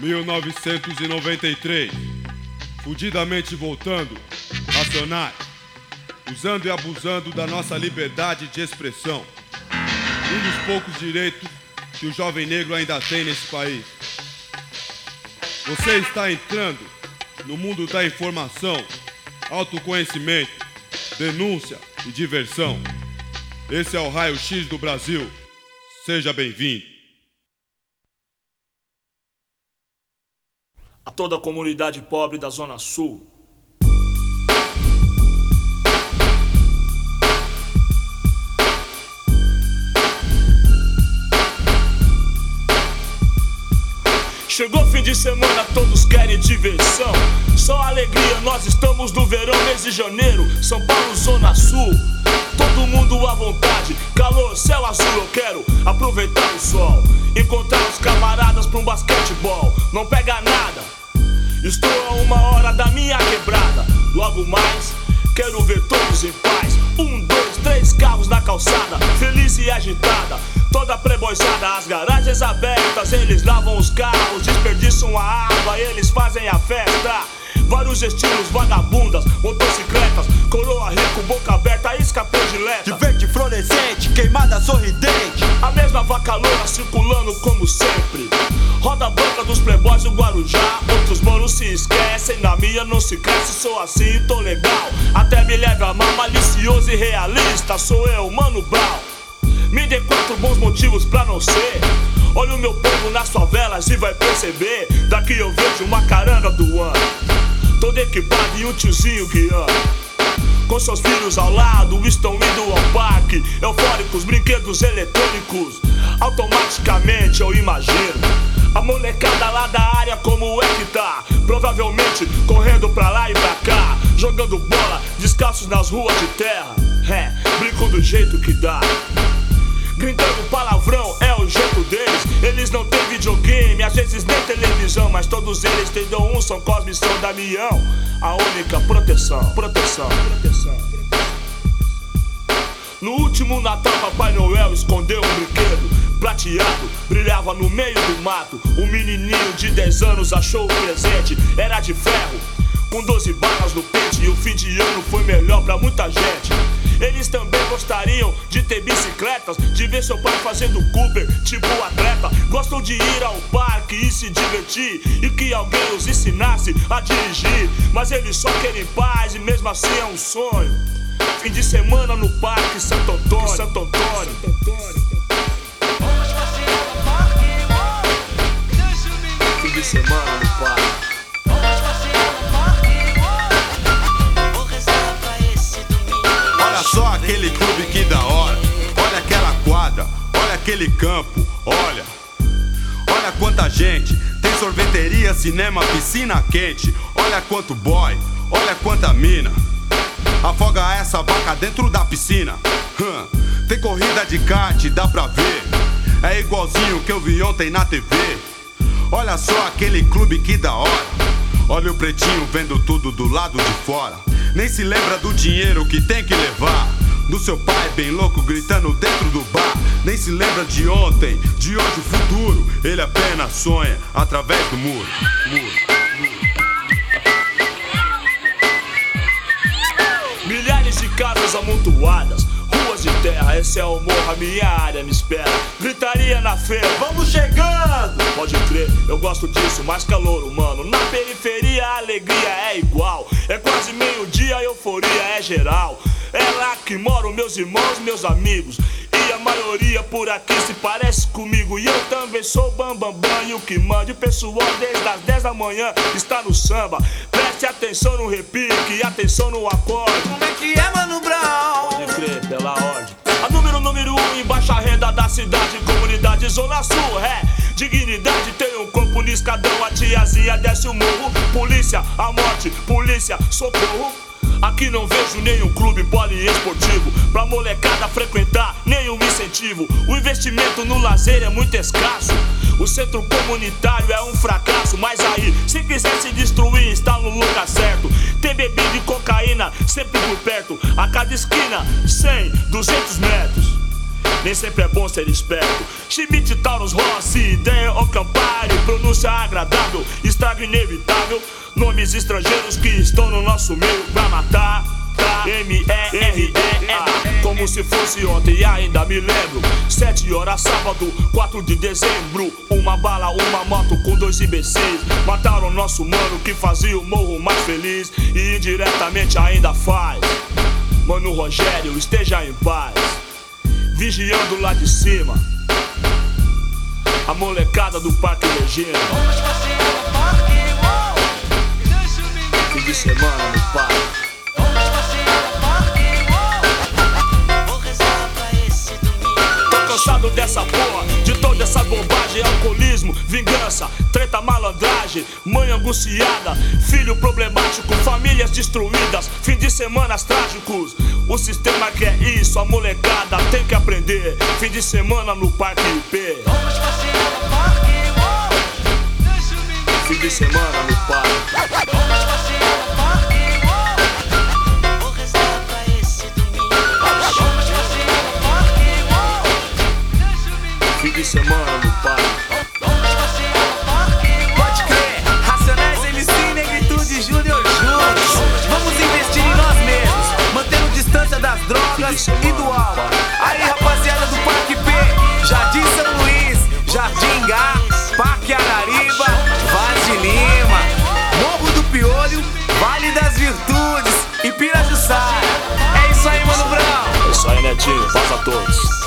1993. Fudidamente voltando, racionais, usando e abusando da nossa liberdade de expressão. Um dos poucos direitos que o jovem negro ainda tem nesse país. Você está entrando no mundo da informação, autoconhecimento, denúncia e diversão. Esse é o Raio X do Brasil. Seja bem-vindo. A toda a comunidade pobre da Zona Sul. Chegou fim de semana, todos querem diversão. Só alegria, nós estamos no verão, mês de janeiro. São Paulo, Zona Sul. Todo mundo à vontade, calor, céu azul. Eu quero aproveitar o sol, encontrar os camaradas pra um basquetebol. Não pega nada, estou a uma hora da minha quebrada. Logo mais, quero ver todos em paz. Um, dois, três carros na calçada, feliz e agitada. Toda preboizada, as garagens abertas, eles lavam os carros, desperdiçam a água, eles fazem a festa. Vários estilos, vagabundas, motocicletas, coroa rico, boca aberta, isca predileta. De verde fluorescente, queimada sorridente. A mesma vaca loura circulando como sempre. Roda branca dos playboys do Guarujá. Outros manos se esquecem, na minha não se cresce, sou assim, tô legal. Até me leva a mal, malicioso e realista. Sou eu, Mano Brown. Me dê quatro bons motivos pra não ser. Olha o meu povo nas favelas e vai perceber. Daqui eu vejo uma caranga do ano. Todo equipado e um tiozinho guiando. Com seus filhos ao lado, estão indo ao parque. Eufóricos, brinquedos eletrônicos. Automaticamente eu imagino. A molecada lá da área, como é que tá? Provavelmente correndo pra lá e pra cá. Jogando bola, descalços nas ruas de terra. É, brinco do jeito que dá. Gritando palavrão é o jeito deles. Eles não têm videogame, às vezes nem televisão, mas todos eles têm dom um, são Cosme e São Damião. A única proteção, proteção, proteção. No último Natal, Papai Noel escondeu um brinquedo prateado, brilhava no meio do mato. Um menininho de 10 anos achou o presente, era de ferro, com 12 balas no pente. E o fim de ano foi melhor pra muita gente. Eles também gostariam de ter bicicletas, de ver seu pai fazendo Cooper, tipo atleta. Gostam de ir ao parque e se divertir, e que alguém os ensinasse a dirigir. Mas eles só querem paz e mesmo assim é um sonho. Fim de semana no Parque Santo Antônio. Santo Antônio. Fim de semana no parque. Olha aquele campo, olha. Olha quanta gente. Tem sorveteria, cinema, piscina quente. Olha quanto boy, olha quanta mina. Afoga essa vaca dentro da piscina. Hum, Tem corrida de kart, dá pra ver. É igualzinho que eu vi ontem na TV. Olha só aquele clube que da hora. Olha o pretinho vendo tudo do lado de fora. Nem se lembra do dinheiro que tem que levar. Do seu pai bem louco gritando dentro do bar. Nem se lembra de ontem, de hoje o futuro. Ele apenas sonha através do muro. muro. Milhares de casas amontoadas, ruas de terra, esse é o morro, a minha área me espera. Gritaria na feira, vamos chegando! Pode crer, eu gosto disso, mais calor humano. Na periferia a alegria é igual, é quase meio-dia, a euforia é geral. É lá que moram meus irmãos, meus amigos. E a maioria por aqui se parece comigo. E eu também sou bambambam bam, bam, e o que manda. O pessoal desde as 10 da manhã está no samba. Preste atenção no repique, atenção no acorde. Como é que é, Mano Brown? Pode crer, pela ordem. Número um em baixa renda da cidade, comunidade Zona Sul, é. Dignidade tem um corpo no escadão, a tiazinha desce o morro. Polícia, a morte, polícia, socorro. Aqui não vejo nenhum clube poliesportivo pra molecada frequentar, nenhum incentivo. O investimento no lazer é muito escasso. O centro comunitário é um fracasso, mas aí, cada esquina, 100, 200 metros. nem sempre é bom ser esperto. Schmidt, Taurus, Rossi, ideia ou Campari, pronúncia agradável, estrago inevitável. Nomes estrangeiros que estão no nosso meio pra matar. M-E-R-E-A Como se fosse ontem, ainda me lembro. Sete horas, sábado, 4 de dezembro. Uma bala, uma moto com dois imbecis. Mataram nosso mano que fazia o morro mais feliz. E indiretamente ainda faz. Mano Rogério, esteja em paz. Vigiando lá de cima. A molecada do Parque Regina. Fim de semana no parque. cansado dessa porra, de toda essa bobagem, alcoolismo, vingança, treta, malandragem, mãe angustiada, filho problemático, famílias destruídas, fim de semanas trágicos. O sistema quer isso, a molecada tem que aprender. Fim de semana no Parque IP. Fim de semana no parque. Fim de semana no parque. Netinho. Paz a todos.